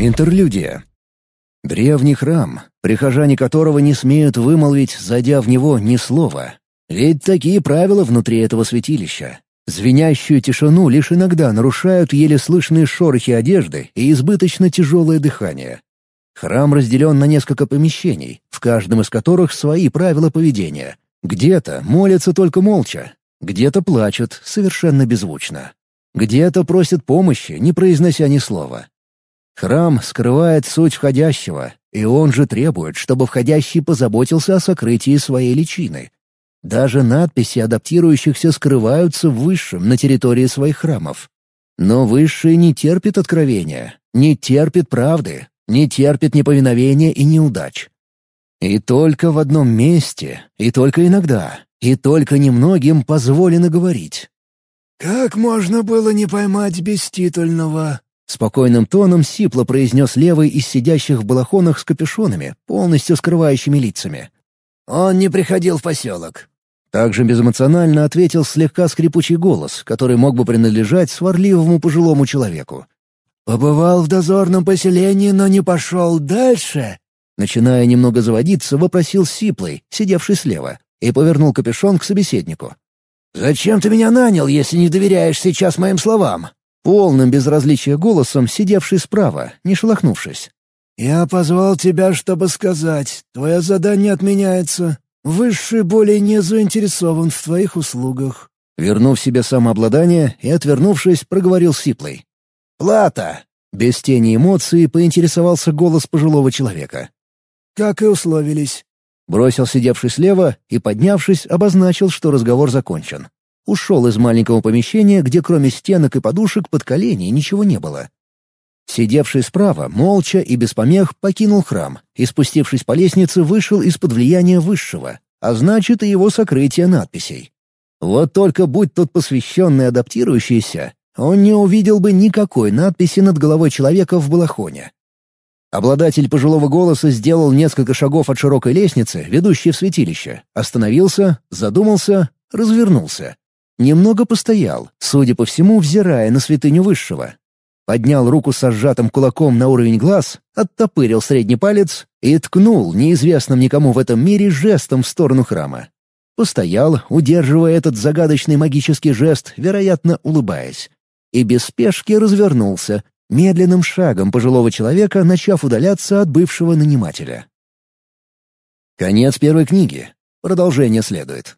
Интерлюдия. Древний храм, прихожане которого не смеют вымолвить, зайдя в него ни слова. Ведь такие правила внутри этого святилища. Звенящую тишину лишь иногда нарушают еле слышные шорохи одежды и избыточно тяжелое дыхание. Храм разделен на несколько помещений, в каждом из которых свои правила поведения. Где-то молятся только молча, где-то плачут совершенно беззвучно. Где-то просят помощи, не произнося ни слова. Храм скрывает суть входящего, и он же требует, чтобы входящий позаботился о сокрытии своей личины. Даже надписи адаптирующихся скрываются в высшем на территории своих храмов. Но высший не терпит откровения, не терпит правды, не терпит неповиновения и неудач. И только в одном месте, и только иногда, и только немногим позволено говорить. «Как можно было не поймать беститульного?» Спокойным тоном сипло произнес левый из сидящих в балахонах с капюшонами, полностью скрывающими лицами. «Он не приходил в поселок». Также безэмоционально ответил слегка скрипучий голос, который мог бы принадлежать сварливому пожилому человеку. «Побывал в дозорном поселении, но не пошел дальше?» Начиная немного заводиться, вопросил Сиплый, сидевший слева, и повернул капюшон к собеседнику. «Зачем ты меня нанял, если не доверяешь сейчас моим словам?» Полным безразличия голосом, сидевший справа, не шелохнувшись. «Я позвал тебя, чтобы сказать, твое задание отменяется. Высший более не заинтересован в твоих услугах». Вернув себе самообладание и отвернувшись, проговорил Сиплый. «Плата!» Без тени эмоций поинтересовался голос пожилого человека. «Как и условились». Бросил сидевший слева и, поднявшись, обозначил, что разговор закончен. Ушел из маленького помещения, где кроме стенок и подушек под колени ничего не было. Сидевший справа, молча и без помех, покинул храм и, спустившись по лестнице, вышел из-под влияния высшего, а значит и его сокрытие надписей. Вот только будь тот посвященный адаптирующийся, он не увидел бы никакой надписи над головой человека в балахоне. Обладатель пожилого голоса сделал несколько шагов от широкой лестницы, ведущей в святилище, остановился, задумался, развернулся. Немного постоял, судя по всему, взирая на святыню Высшего. Поднял руку со сжатым кулаком на уровень глаз, оттопырил средний палец и ткнул неизвестным никому в этом мире жестом в сторону храма. Постоял, удерживая этот загадочный магический жест, вероятно, улыбаясь. И без спешки развернулся, медленным шагом пожилого человека начав удаляться от бывшего нанимателя. Конец первой книги. Продолжение следует.